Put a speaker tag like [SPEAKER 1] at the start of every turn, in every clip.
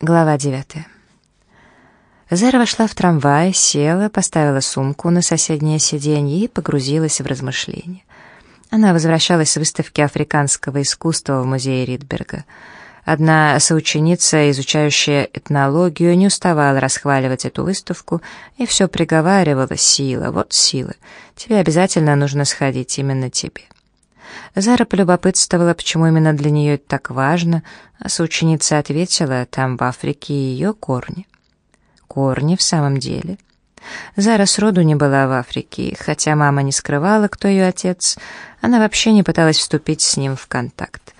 [SPEAKER 1] Глава девятая. Зара вошла в трамвай, села, поставила сумку на соседнее сиденье и погрузилась в размышления. Она возвращалась с выставки африканского искусства в музее Ридберга. Одна соученица, изучающая этнологию, не уставала расхваливать эту выставку и все приговаривала «Сила, вот сила, тебе обязательно нужно сходить именно тебе». Зара полюбопытствовала, почему именно для нее это так важно, а соученица ответила, там в Африке ее корни. Корни в самом деле. Зара сроду не была в Африке, хотя мама не скрывала, кто ее отец, она вообще не пыталась вступить с ним в контакт.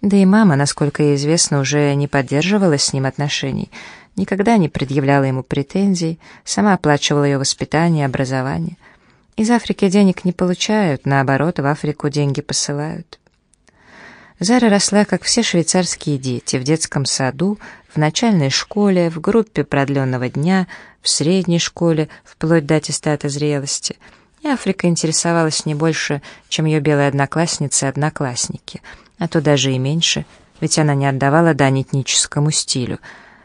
[SPEAKER 1] Да и мама, насколько ей известно, уже не поддерживала с ним отношений, никогда не предъявляла ему претензий, сама оплачивала ее воспитание и образование. Из Африки денег не получают, наоборот, в Африку деньги посылают. Зара росла, как все швейцарские дети, в детском саду, в начальной школе, в группе продленного дня, в средней школе, вплоть до аттестата зрелости. И Африка интересовалась не больше, чем ее белые одноклассницы и одноклассники, а то даже и меньше, ведь она не отдавала дань этническому стилю,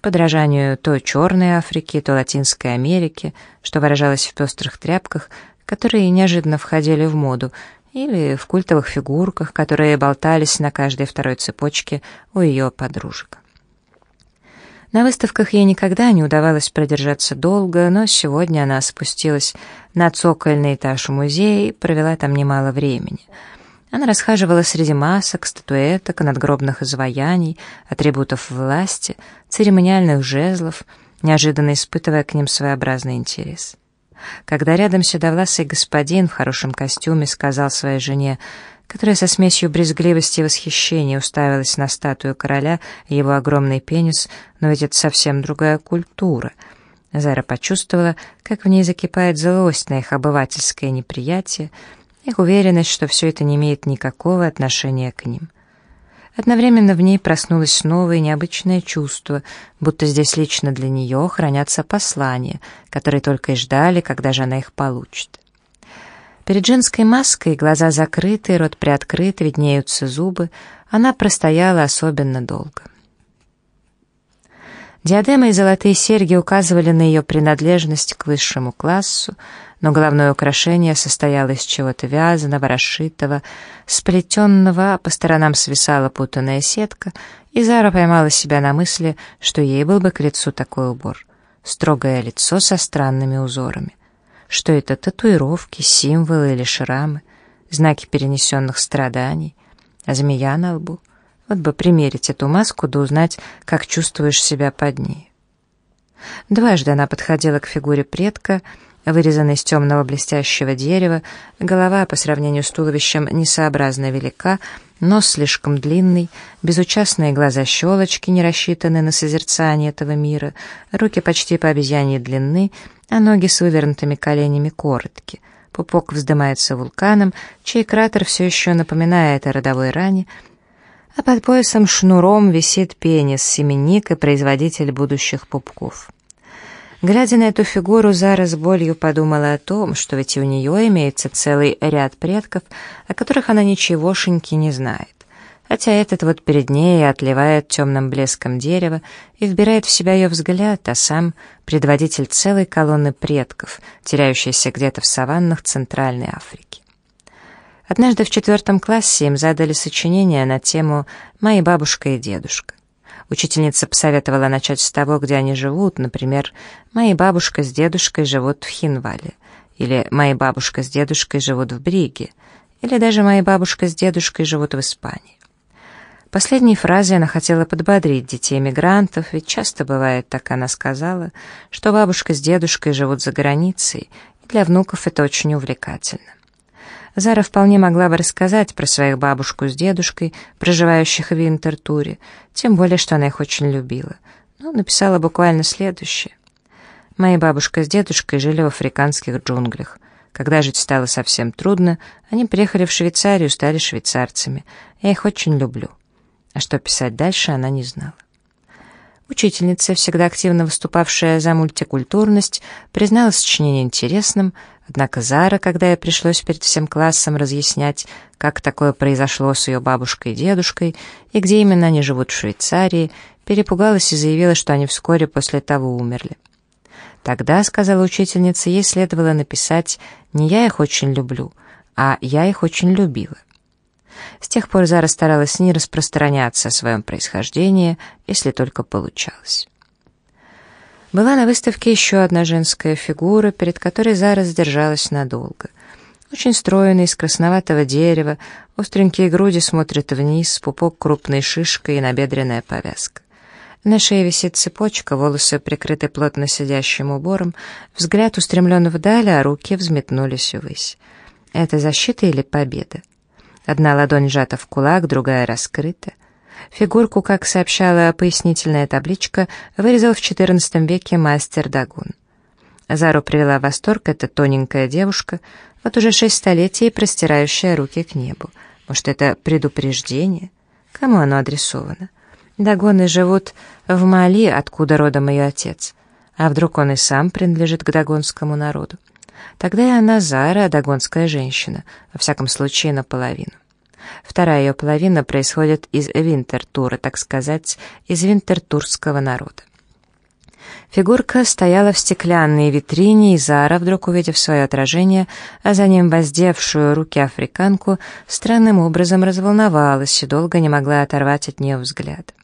[SPEAKER 1] подражанию то черной Африки, то Латинской Америки, что выражалось в пестрых тряпках — которые неожиданно входили в моду, или в культовых фигурках, которые болтались на каждой второй цепочке у ее подружек. На выставках ей никогда не удавалось продержаться долго, но сегодня она спустилась на цокольный этаж музея и провела там немало времени. Она расхаживала среди масок, статуэток, надгробных изваяний, атрибутов власти, церемониальных жезлов, неожиданно испытывая к ним своеобразный интерес. Когда рядом седовласый господин в хорошем костюме сказал своей жене, которая со смесью брезгливости и восхищения уставилась на статую короля и его огромный пенис, но ведь это совсем другая культура. Зара почувствовала, как в ней закипает злость на их обывательское неприятие, их уверенность, что все это не имеет никакого отношения к ним. Одновременно в ней проснулось новое необычное чувство, будто здесь лично для нее хранятся послания, которые только и ждали, когда же она их получит. Перед женской маской глаза закрыты, рот приоткрыт, виднеются зубы, она простояла особенно долго. Диадема и золотые серьги указывали на ее принадлежность к высшему классу, но головное украшение состояло из чего-то вязаного, расшитого, сплетенного, а по сторонам свисала путанная сетка, и Зара поймала себя на мысли, что ей был бы к лицу такой убор. Строгое лицо со странными узорами. Что это, татуировки, символы или шрамы, знаки перенесенных страданий, а змея на лбу? Вот бы примерить эту маску да узнать, как чувствуешь себя под ней. Дважды она подходила к фигуре предка, вырезанный из темного блестящего дерева, голова по сравнению с туловищем несообразно велика, нос слишком длинный, безучастные глаза-щелочки не рассчитаны на созерцание этого мира, руки почти по обезьяньей длины, а ноги с вывернутыми коленями коротки. Пупок вздымается вулканом, чей кратер все еще напоминает о родовой ране, а под поясом шнуром висит пенис, семенник и производитель будущих пупков. Глядя на эту фигуру, Зара с болью подумала о том, что ведь и у нее имеется целый ряд предков, о которых она ничегошеньки не знает. Хотя этот вот перед ней отливает темным блеском дерева и вбирает в себя ее взгляд, а сам предводитель целой колонны предков, теряющейся где-то в саваннах Центральной Африки. Однажды в четвертом классе им задали сочинение на тему «Мои бабушка и дедушка». Учительница посоветовала начать с того, где они живут, например, «Моя бабушка с дедушкой живут в Хинвале», или «Моя бабушка с дедушкой живут в Бриге», или даже «Моя бабушка с дедушкой живут в Испании». Последней фразе она хотела подбодрить детей мигрантов, ведь часто бывает, так она сказала, что бабушка с дедушкой живут за границей, и для внуков это очень увлекательно. Зара вполне могла бы рассказать про своих бабушку с дедушкой, проживающих в Винтертуре, тем более, что она их очень любила. Но написала буквально следующее. «Моя бабушка с дедушкой жили в африканских джунглях. Когда жить стало совсем трудно, они приехали в Швейцарию, стали швейцарцами. Я их очень люблю». А что писать дальше, она не знала. Учительница, всегда активно выступавшая за мультикультурность, признала сочинение интересным, однако Зара, когда ей пришлось перед всем классом разъяснять, как такое произошло с ее бабушкой и дедушкой, и где именно они живут в Швейцарии, перепугалась и заявила, что они вскоре после того умерли. Тогда, сказала учительница, ей следовало написать «не я их очень люблю», а «я их очень любила». С тех пор Зара старалась не распространяться о своем происхождении, если только получалось. Была на выставке еще одна женская фигура, перед которой Зара задержалась надолго. Очень стройный, из красноватого дерева, остренькие груди смотрят вниз, пупок крупной шишкой и набедренная повязка. На шее висит цепочка, волосы прикрыты плотно сидящим убором, взгляд устремлен вдаль, а руки взметнулись ввысь. Это защита или победа? Одна ладонь сжата в кулак, другая раскрыта. Фигурку, как сообщала пояснительная табличка, вырезал в XIV веке мастер Дагун. Зару привела в восторг эта тоненькая девушка, вот уже шесть столетий простирающая руки к небу. Может, это предупреждение? Кому оно адресовано? Дагоны живут в Мали, откуда родом ее отец. А вдруг он и сам принадлежит к дагонскому народу? Тогда и она Зара, дагонская женщина, во всяком случае наполовину. Вторая ее половина происходит из Винтертура, так сказать, из винтертурского народа. Фигурка стояла в стеклянной витрине, и Зара, вдруг увидев свое отражение, а за ним воздевшую руки африканку, странным образом разволновалась и долго не могла оторвать от нее взгляд.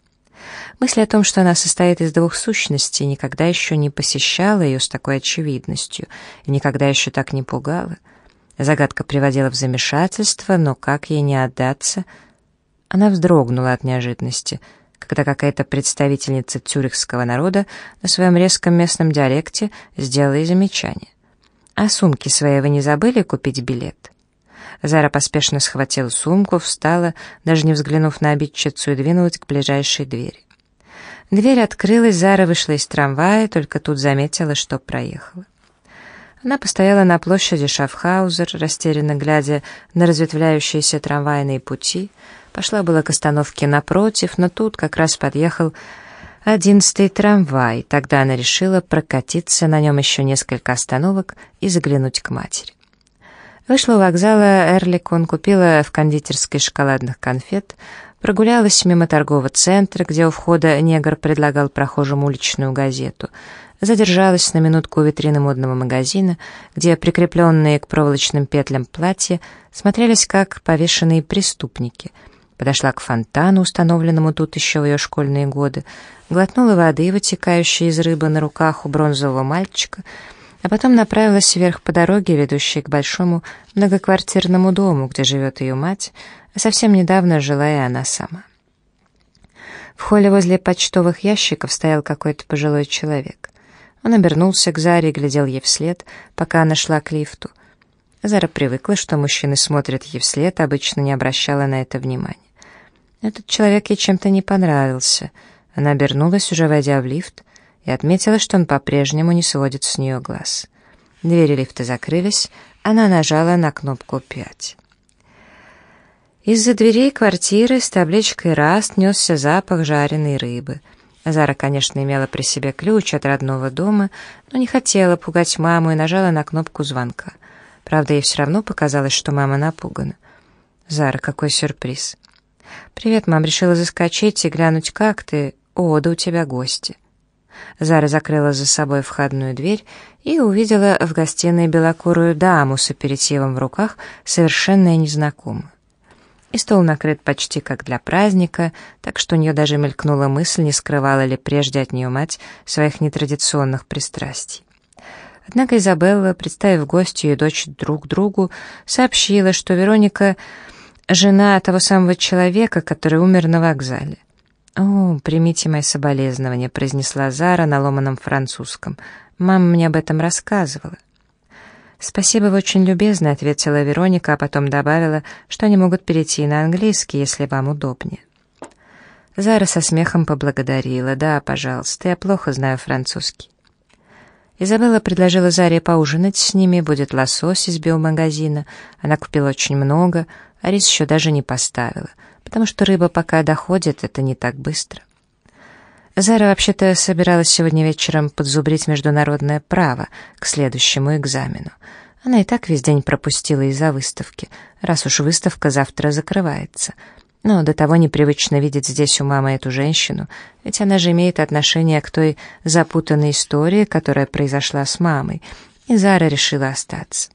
[SPEAKER 1] Мысль о том, что она состоит из двух сущностей, никогда еще не посещала ее с такой очевидностью и никогда еще так не пугала. Загадка приводила в замешательство, но как ей не отдаться? Она вздрогнула от неожиданности, когда какая-то представительница тюрихского народа на своем резком местном диалекте сделала ей замечание. «А сумки свои вы не забыли купить билет?» Зара поспешно схватила сумку, встала, даже не взглянув на обидчицу, и двинулась к ближайшей двери. Дверь открылась, Зара вышла из трамвая, только тут заметила, что проехала. Она постояла на площади Шафхаузер, растерянно глядя на разветвляющиеся трамвайные пути, пошла была к остановке напротив, но тут как раз подъехал одиннадцатый трамвай, тогда она решила прокатиться на нем еще несколько остановок и заглянуть к матери. Вышла у вокзала Эрликон, купила в кондитерской шоколадных конфет, прогулялась мимо торгового центра, где у входа негр предлагал прохожим уличную газету, задержалась на минутку у витрины модного магазина, где прикрепленные к проволочным петлям платья смотрелись как повешенные преступники, подошла к фонтану, установленному тут еще в ее школьные годы, глотнула воды, вытекающей из рыбы на руках у бронзового мальчика — а потом направилась вверх по дороге, ведущей к большому многоквартирному дому, где живет ее мать, а совсем недавно жила и она сама. В холле возле почтовых ящиков стоял какой-то пожилой человек. Он обернулся к Заре и глядел ей вслед, пока она шла к лифту. Зара привыкла, что мужчины смотрят ей вслед, обычно не обращала на это внимания. Этот человек ей чем-то не понравился. Она обернулась, уже войдя в лифт, и отметила, что он по-прежнему не сводит с нее глаз. Двери лифта закрылись, она нажала на кнопку «пять». Из-за дверей квартиры с табличкой «Раст» несся запах жареной рыбы. Зара, конечно, имела при себе ключ от родного дома, но не хотела пугать маму и нажала на кнопку звонка. Правда, ей все равно показалось, что мама напугана. «Зара, какой сюрприз!» «Привет, мам, решила заскочить и глянуть, как ты. О, да у тебя гости». Зара закрыла за собой входную дверь и увидела в гостиной белокурую даму с аперитивом в руках, совершенно незнакомую. И стол накрыт почти как для праздника, так что у нее даже мелькнула мысль, не скрывала ли прежде от нее мать своих нетрадиционных пристрастий. Однако Изабелла, представив гостью и дочь друг другу, сообщила, что Вероника — жена того самого человека, который умер на вокзале. «О, примите мои соболезнования», — произнесла Зара на ломаном французском. «Мама мне об этом рассказывала». «Спасибо, вы очень любезны», — ответила Вероника, а потом добавила, что они могут перейти на английский, если вам удобнее. Зара со смехом поблагодарила. «Да, пожалуйста, я плохо знаю французский». Изабелла предложила Заре поужинать с ними, будет лосось из биомагазина. Она купила очень много, а рис еще даже не поставила — потому что рыба пока доходит, это не так быстро. Зара вообще-то собиралась сегодня вечером подзубрить международное право к следующему экзамену. Она и так весь день пропустила из-за выставки, раз уж выставка завтра закрывается. Но до того непривычно видеть здесь у мамы эту женщину, ведь она же имеет отношение к той запутанной истории, которая произошла с мамой, и Зара решила остаться.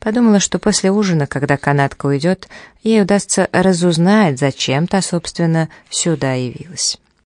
[SPEAKER 1] Подумала, что после ужина, когда канатка уйдет, ей удастся разузнать, зачем та, собственно, сюда явилась.